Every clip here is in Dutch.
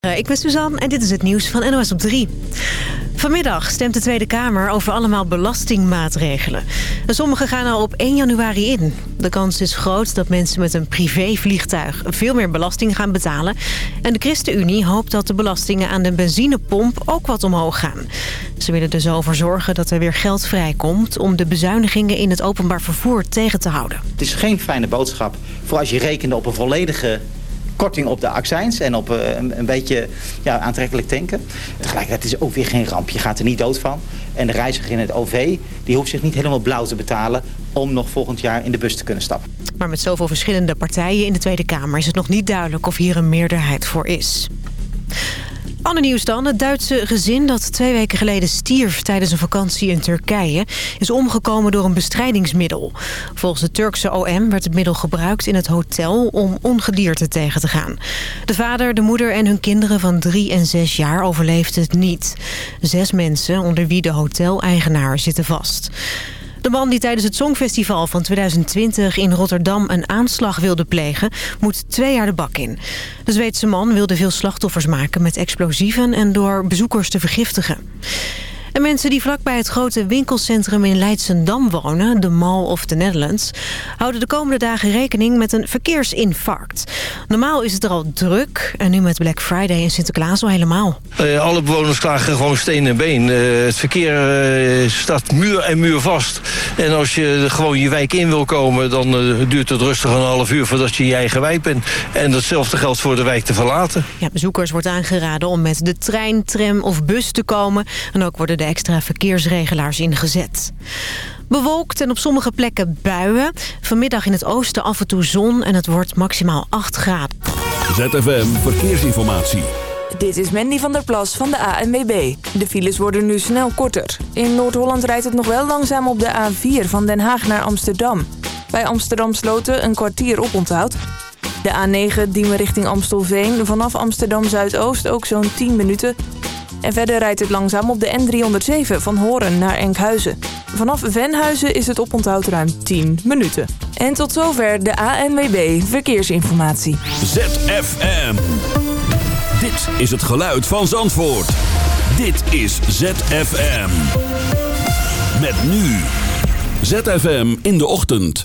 Eh, ik ben Suzanne en dit is het nieuws van NOS op 3. Vanmiddag stemt de Tweede Kamer over allemaal belastingmaatregelen. Sommige gaan al op 1 januari in. De kans is groot dat mensen met een privévliegtuig veel meer belasting gaan betalen. En de ChristenUnie hoopt dat de belastingen aan de benzinepomp ook wat omhoog gaan. Ze willen er zo voor zorgen dat er weer geld vrijkomt... om de bezuinigingen in het openbaar vervoer tegen te houden. Het is geen fijne boodschap voor als je rekende op een volledige korting op de accijns en op eh, een, beetje ja, aantrekkelijk tanken. Tegelijkertijd is het ook weer geen ramp. Je gaat er niet dood van. En de reiziger in het OV die hoeft zich niet helemaal blauw te betalen om nog volgend jaar in de bus te kunnen stappen. Maar met zoveel verschillende partijen in de Tweede Kamer is het nog niet duidelijk of hier een meerderheid voor is. Ander nieuws dan. Het Duitse gezin dat twee weken geleden stierf tijdens een vakantie in Turkije... is omgekomen door een bestrijdingsmiddel. Volgens de Turkse OM werd het middel gebruikt in het hotel om ongedierte tegen te gaan. De vader, de moeder en hun kinderen van drie en zes jaar overleefden het niet. Zes mensen, onder wie de hoteleigenaar, zitten vast. De man die tijdens het Songfestival van 2020 in Rotterdam een aanslag wilde plegen, moet twee jaar de bak in. De Zweedse man wilde veel slachtoffers maken met explosieven en door bezoekers te vergiftigen. En mensen die vlakbij het grote winkelcentrum in Leidsendam wonen, de Mall of the Netherlands, houden de komende dagen rekening met een verkeersinfarct. Normaal is het er al druk en nu met Black Friday en Sinterklaas al helemaal. Uh, alle bewoners klagen gewoon steen en been. Uh, het verkeer uh, staat muur en muur vast. En als je gewoon je wijk in wil komen, dan duurt het rustig een half uur voordat je je eigen wijk bent. En datzelfde geldt voor de wijk te verlaten. Ja, bezoekers wordt aangeraden om met de trein, tram of bus te komen. En ook worden de extra verkeersregelaars ingezet. Bewolkt en op sommige plekken buien. Vanmiddag in het oosten af en toe zon en het wordt maximaal 8 graden. ZFM Verkeersinformatie. Dit is Mandy van der Plas van de ANWB. De files worden nu snel korter. In Noord-Holland rijdt het nog wel langzaam op de A4 van Den Haag naar Amsterdam. Bij Amsterdam Sloten een kwartier op onthoud. De A9 Diemen richting Amstelveen. Vanaf Amsterdam Zuidoost ook zo'n 10 minuten. En verder rijdt het langzaam op de N307 van Horen naar Enkhuizen. Vanaf Venhuizen is het oponthoud ruim 10 minuten. En tot zover de ANWB Verkeersinformatie. ZFM. Dit is het geluid van Zandvoort. Dit is ZFM. Met nu. ZFM in de ochtend.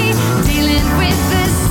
dealing with this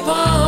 upon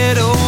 head over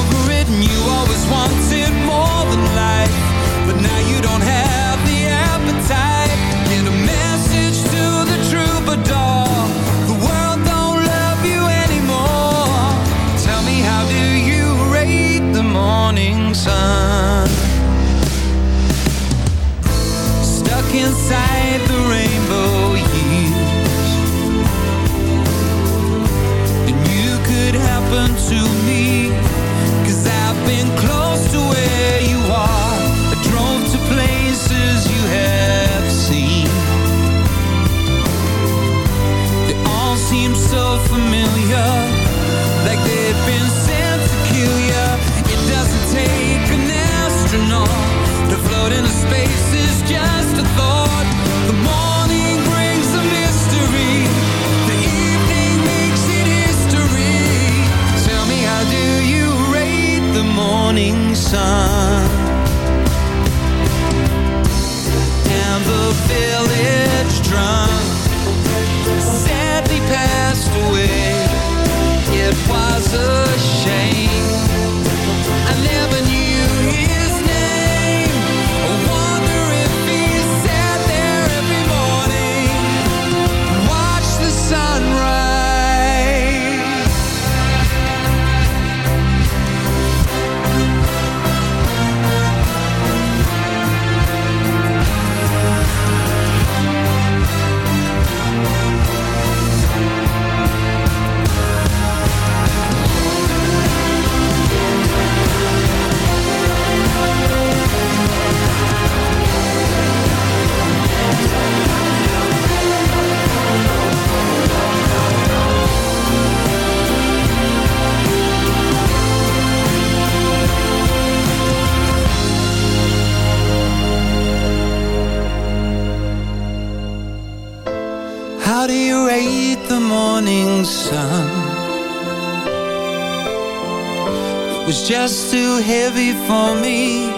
too heavy for me.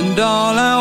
And all I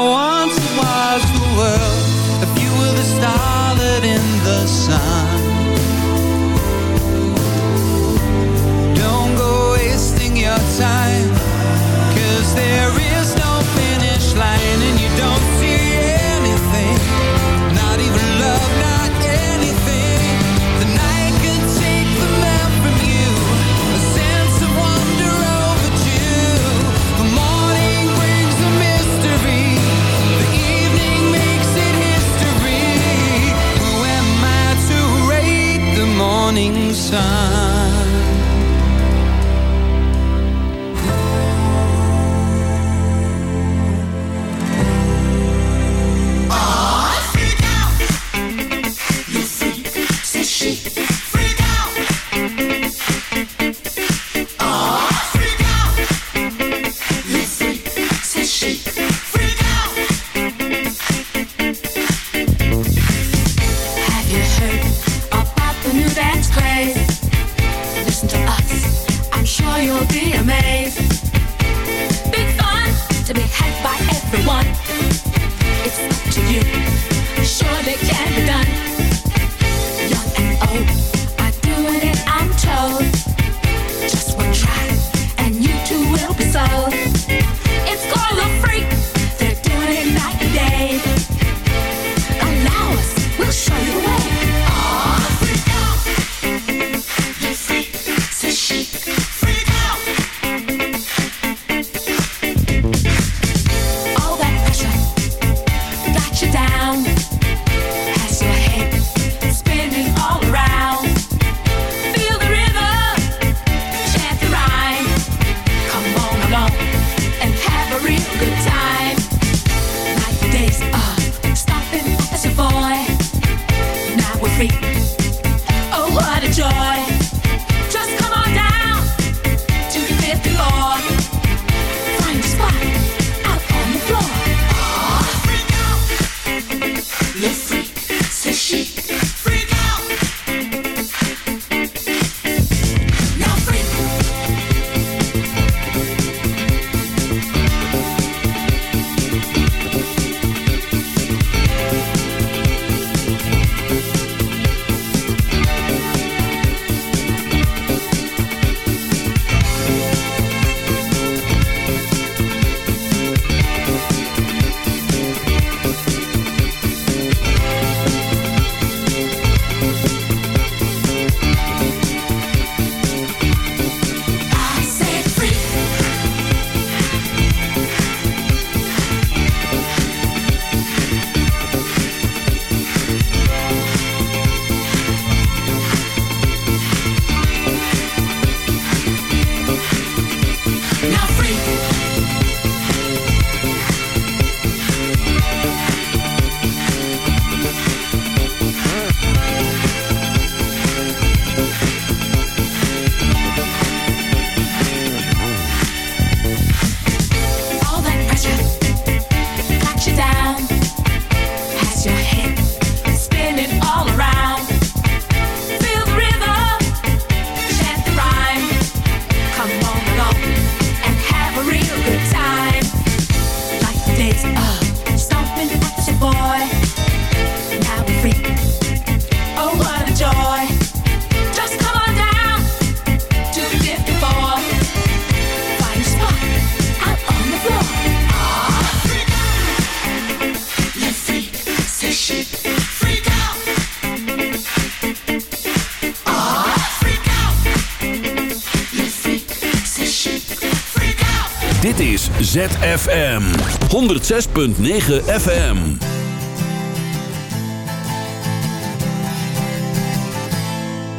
ZFM 106.9 FM.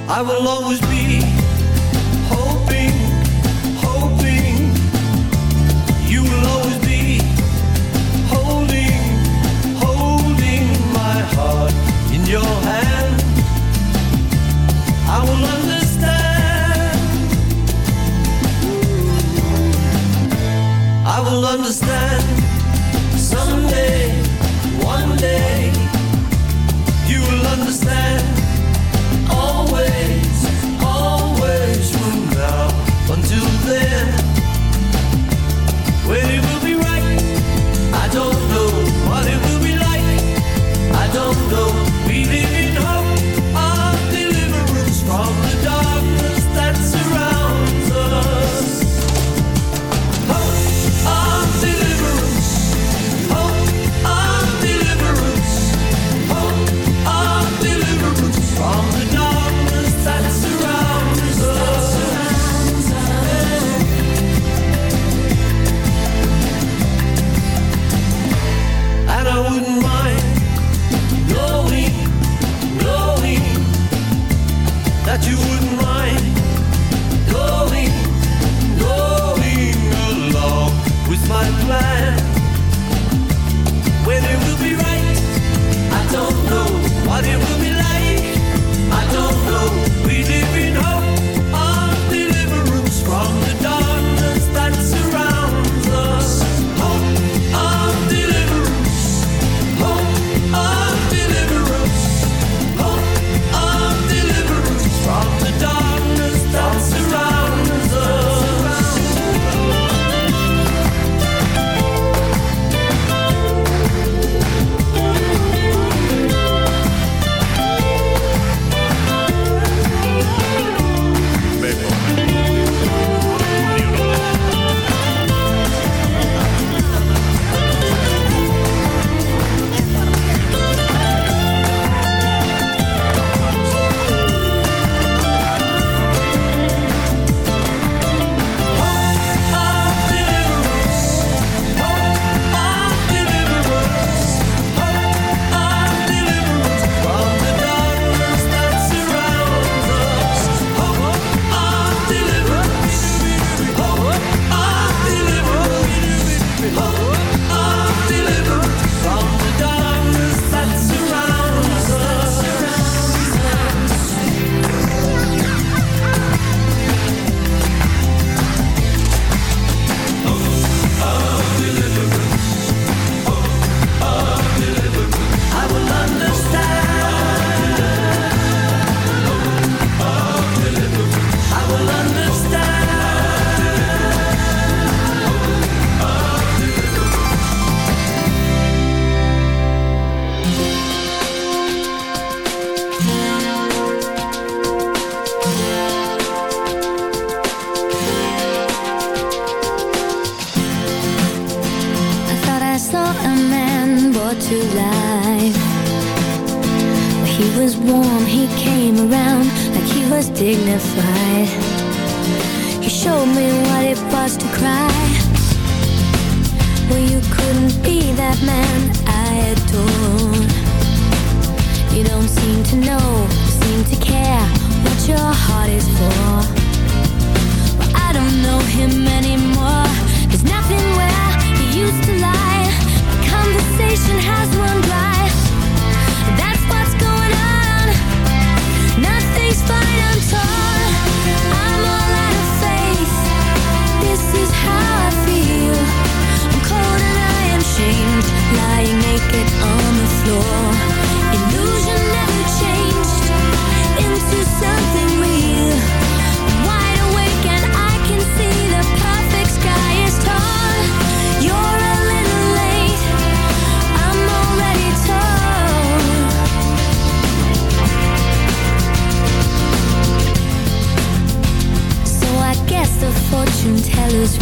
I will always be will understand someday, one day.